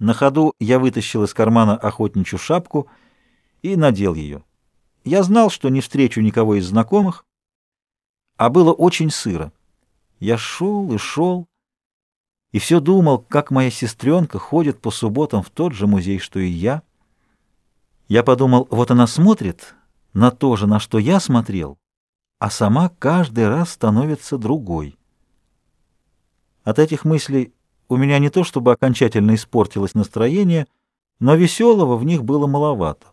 На ходу я вытащил из кармана охотничью шапку и надел ее. Я знал, что не встречу никого из знакомых, а было очень сыро. Я шел и шел, и все думал, как моя сестренка ходит по субботам в тот же музей, что и я. Я подумал, вот она смотрит на то же, на что я смотрел, а сама каждый раз становится другой. От этих мыслей у меня не то чтобы окончательно испортилось настроение, но веселого в них было маловато.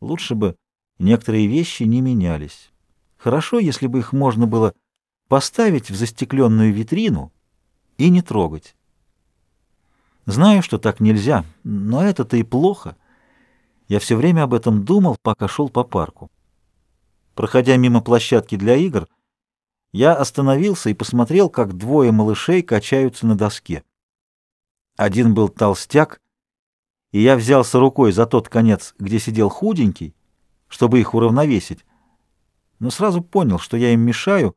Лучше бы некоторые вещи не менялись. Хорошо, если бы их можно было поставить в застекленную витрину и не трогать. Знаю, что так нельзя, но это-то и плохо. Я все время об этом думал, пока шел по парку. Проходя мимо площадки для игр, я остановился и посмотрел, как двое малышей качаются на доске. Один был толстяк, и я взялся рукой за тот конец, где сидел худенький, чтобы их уравновесить, но сразу понял, что я им мешаю,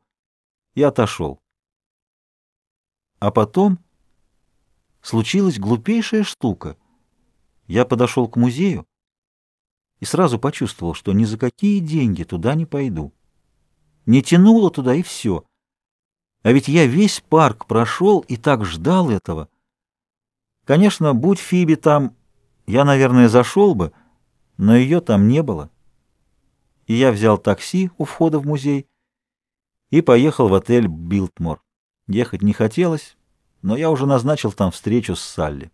и отошел. А потом случилась глупейшая штука. Я подошел к музею и сразу почувствовал, что ни за какие деньги туда не пойду. Не тянуло туда, и все. А ведь я весь парк прошел и так ждал этого — Конечно, будь Фиби там, я, наверное, зашел бы, но ее там не было. И я взял такси у входа в музей и поехал в отель «Билтмор». Ехать не хотелось, но я уже назначил там встречу с Салли.